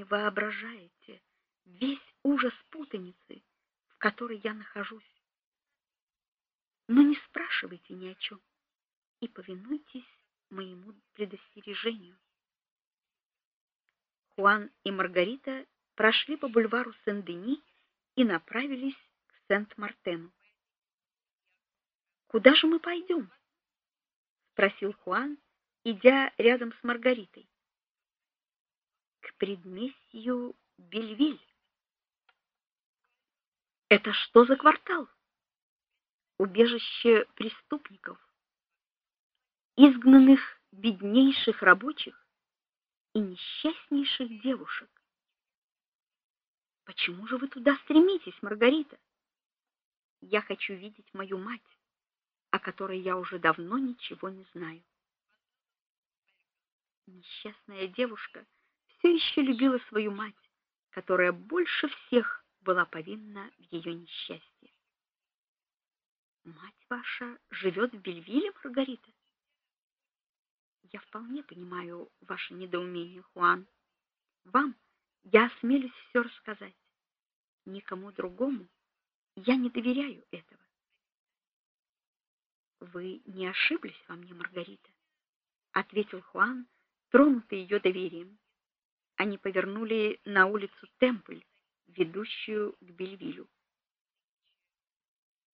не воображаете весь ужас путаницы, в которой я нахожусь. Но не спрашивайте ни о чем и повинуйтесь моему предостережению. Хуан и Маргарита прошли по бульвару Сен-Дени и направились к Сент-Мартену. Куда же мы пойдем?» — спросил Хуан, идя рядом с Маргаритой. Предместью Бельвиль. Это что за квартал? Убежище преступников, изгнанных беднейших рабочих и несчастнейших девушек. Почему же вы туда стремитесь, Маргарита? Я хочу видеть мою мать, о которой я уже давно ничего не знаю. Несчастная девушка все еще любила свою мать, которая больше всех была повинна в ее несчастье. Мать ваша живет в Бельвилле, Маргарита? Я вполне понимаю ваше недоумение, Хуан. Вам я осмелюсь все рассказать. Никому другому я не доверяю этого. Вы не ошиблись во мне, Маргарита, ответил Хуан, тронутый ее доверием. Они повернули на улицу Темпль, ведущую к Бельвилю.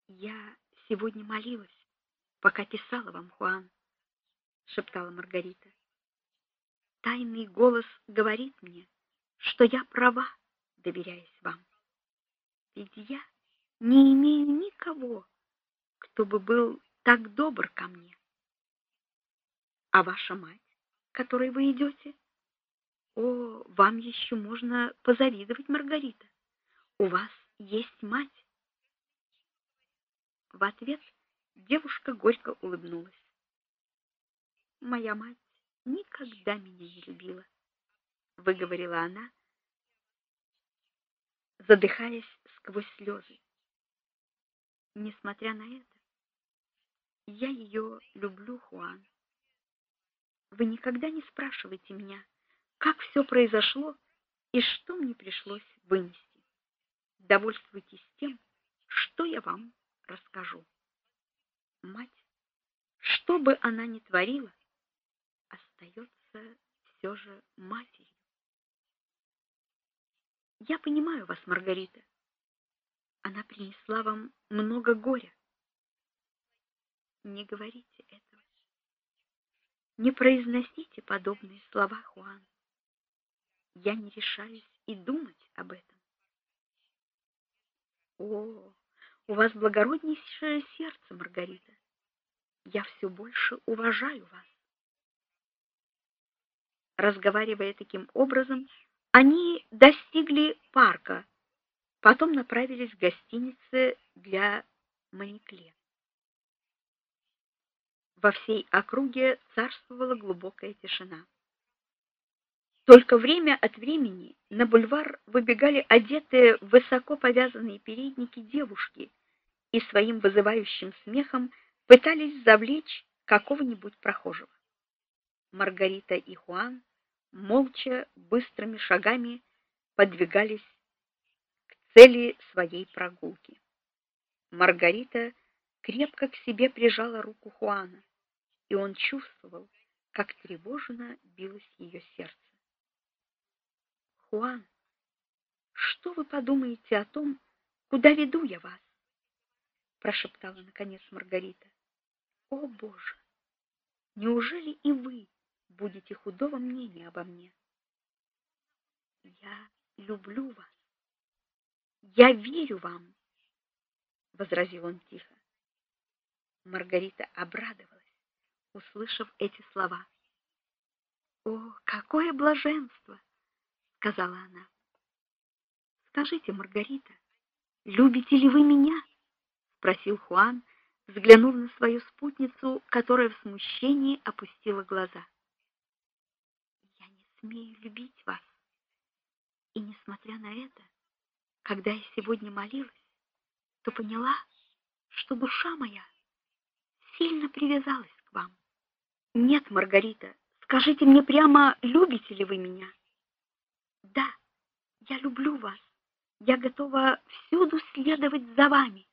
Я сегодня молилась, пока писала вам, Хуан, шептала Маргарита. Тайный голос говорит мне, что я права, доверяясь вам. Ведь я не имею никого, кто бы был так добр ко мне. А ваша мать, которой вы идете? О, вам еще можно позавидовать, Маргарита. У вас есть мать. В ответ девушка горько улыбнулась. Моя мать никогда меня не любила, выговорила она, задыхаясь сквозь слезы. Несмотря на это, я ее люблю, Хуан. Вы никогда не спрашиваете меня, как все произошло и что мне пришлось вынести. Довольствуйтесь тем, что я вам расскажу. Мать, что бы она ни творила, остается все же матерью. Я понимаю вас, Маргарита. Она принесла вам много горя. Не говорите этого. Не произносите подобные слова, Хуан я не решаюсь и думать об этом. О, у вас благороднейшее сердце, Маргарита. Я все больше уважаю вас. Разговаривая таким образом, они достигли парка, потом направились к гостинице для Маникле. Во всей округе царствовала глубокая тишина. Только время от времени на бульвар выбегали одетые в высоко повязанные передники девушки и своим вызывающим смехом пытались завлечь какого-нибудь прохожего. Маргарита и Хуан молча быстрыми шагами подвигались к цели своей прогулки. Маргарита крепко к себе прижала руку Хуана, и он чувствовал, как тревожно билось ее сердце. Хуан, что вы подумаете о том, куда веду я вас? прошептала наконец Маргарита. О, Боже! Неужели и вы будете худого мнения обо мне? Я люблю вас. Я верю вам, возразил он тихо. Маргарита обрадовалась, услышав эти слова. О, какое блаженство! Сказала она. Скажите, Маргарита, любите ли вы меня? спросил Хуан, взглянув на свою спутницу, которая в смущении опустила глаза. Я не смею любить вас. И несмотря на это, когда я сегодня молилась, то поняла, что душа моя сильно привязалась к вам. Нет, Маргарита, скажите мне прямо, любите ли вы меня? Я люблю вас. Я готова всюду следовать за вами.